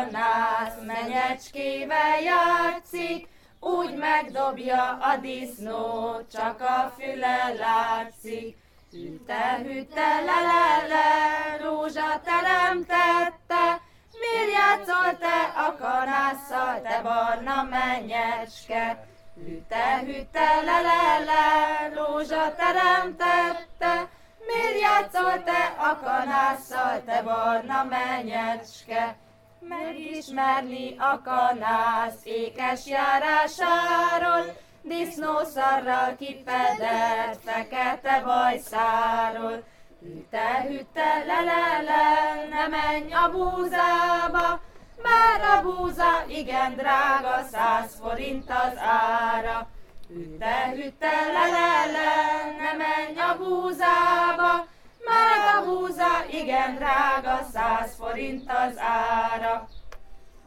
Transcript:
kanász, menyecskével játszik, úgy megdobja a disznó, csak a füle látszik. Hütte, hütte, le, le, le, rózsa teremtette, miért játszol te a kanásszal, te barna mennyecske? Hütte, hütte, le, le, le, rózsa teremtette, miért játszol te a kanásszal, te barna menyecske? Megismerni a kanász ékes járásáról, disznószarral kipedett fekete bajszáról. Hütte, hütte, le, le, le, ne menj a búzába, mert a búza igen drága, száz forint az ára. Hütte, hütte, le, le, le, ne menj a búzába, mert a búza igen drága, száz forint az ára.